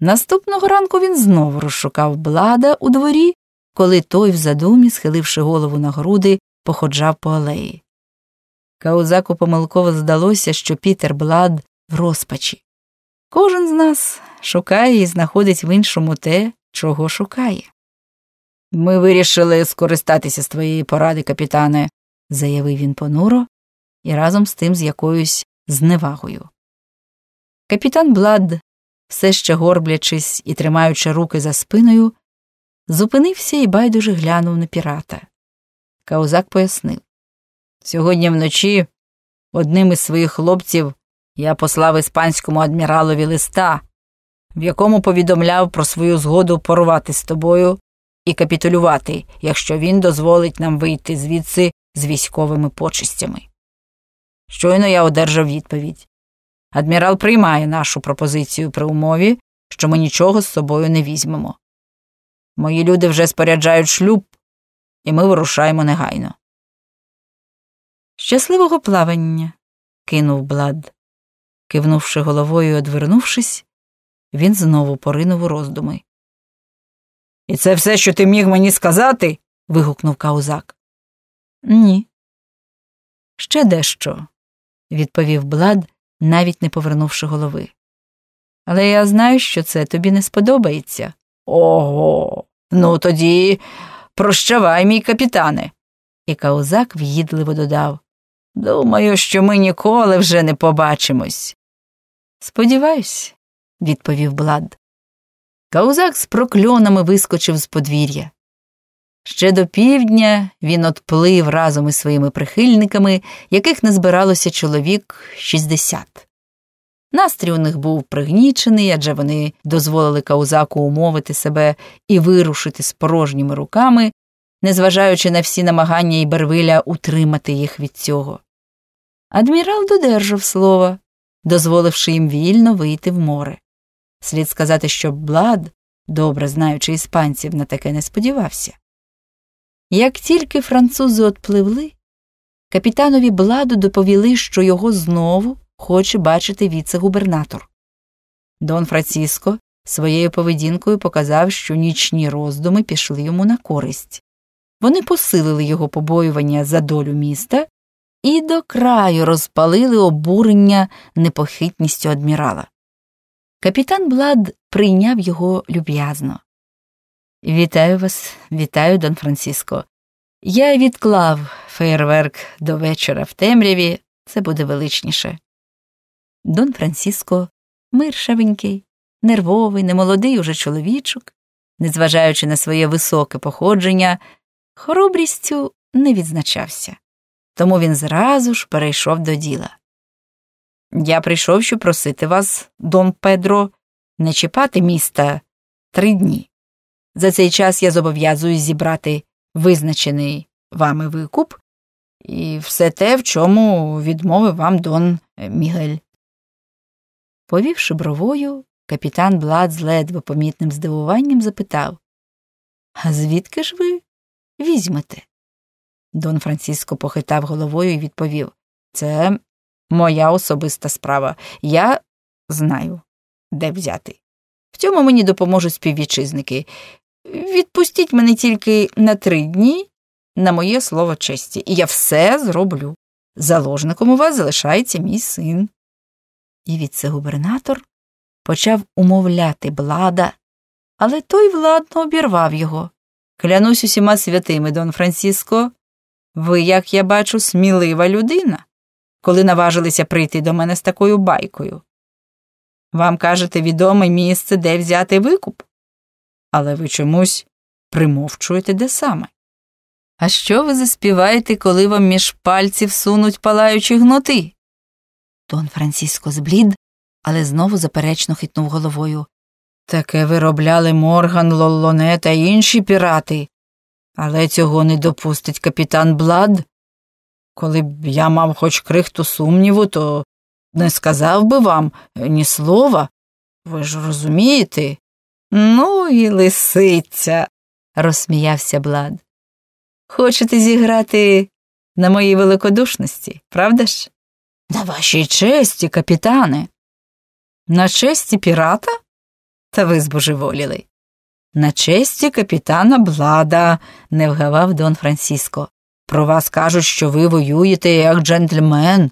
Наступного ранку він знову розшукав блада у дворі, коли той в задумі, схиливши голову на груди, походжав по алеї. Каузаку помилково здалося, що Пітер Блад в розпачі. Кожен з нас шукає і знаходить в іншому те, чого шукає. Ми вирішили скористатися з твоєї поради, капітане, заявив він понуро і разом з тим з якоюсь зневагою. Капітан Блад, все ще горблячись і тримаючи руки за спиною, зупинився і байдуже глянув на пірата. Каузак пояснив Сьогодні вночі одним із своїх хлопців я послав іспанському адміралові листа, в якому повідомляв про свою згоду порвати з тобою і капітулювати, якщо він дозволить нам вийти звідси з військовими почистями. Щойно я одержав відповідь. Адмірал приймає нашу пропозицію при умові, що ми нічого з собою не візьмемо. Мої люди вже споряджають шлюб, і ми вирушаємо негайно. Щасливого плавання, кинув Блад. Кивнувши головою і одвернувшись, він знову поринув у роздуми. І це все, що ти міг мені сказати? вигукнув Каузак. Ні. Ще дещо, відповів Блад, навіть не повернувши голови. Але я знаю, що це тобі не сподобається. Ого. Ну тоді прощавай, мій капітане. І Каузак в'їдливо додав Думаю, що ми ніколи вже не побачимось. Сподіваюсь, відповів Блад. Каузак з прокльонами вискочив з подвір'я. Ще до півдня він отплив разом із своїми прихильниками, яких не збиралося чоловік 60. Настрій у них був пригнічений, адже вони дозволили Каузаку умовити себе і вирушити з порожніми руками, незважаючи на всі намагання Ібервиля утримати їх від цього. Адмірал додержав слова, дозволивши їм вільно вийти в море. Слід сказати, що Блад, добре знаючи іспанців, на таке не сподівався. Як тільки французи отпливли, капітанові Бладу доповіли, що його знову хоче бачити віце-губернатор. Дон Франциско своєю поведінкою показав, що нічні роздуми пішли йому на користь. Вони посилили його побоювання за долю міста і до краю розпалили обурення непохитністю адмірала. Капітан Блад прийняв його люб'язно. Вітаю вас, вітаю, Дон Франциско. Я відклав феєрверк до вечора в темряві, це буде величніше. Дон Франциско, миршавенький, нервовий, немолодий уже чоловічок, незважаючи на своє високе походження, хоробрістю не відзначався. Тому він зразу ж перейшов до діла. Я прийшов, щоб просити вас, Дон Педро, не чіпати міста три дні. За цей час я зобов'язуюсь зібрати визначений вами викуп і все те, в чому відмовив вам Дон Мігель. Повівши бровою, капітан Блад з ледве помітним здивуванням запитав А звідки ж ви візьмете? Дон Франциско похитав головою і відповів Це моя особиста справа. Я знаю, де взяти. В цьому мені допоможуть співвітчизники. Відпустіть мене тільки на три дні, на моє слово честі, і я все зроблю. Заложником у вас залишається мій син. І віце-губернатор почав умовляти блада, але той владно обірвав його. Клянусь усіма святими, Дон Франциско, ви, як я бачу, смілива людина, коли наважилися прийти до мене з такою байкою. Вам кажете відоме місце, де взяти викуп, але ви чомусь примовчуєте де саме. А що ви заспіваєте, коли вам між пальців сунуть палаючі гноти? Дон Франциско зблід, але знову заперечно хитнув головою. Таке виробляли Морган, Лоллоне та інші пірати, але цього не допустить капітан Блад. Коли б я мав хоч крихту сумніву, то не сказав би вам ні слова. Ви ж розумієте? Ну і лисиця, розсміявся Блад. Хочете зіграти на моїй великодушності, правда ж? На вашій честі, капітане. На честі пірата? Та ви збожеволіли. На честі капітана Блада, не вгавав Дон Франциско. Про вас кажуть, що ви воюєте як джентльмен.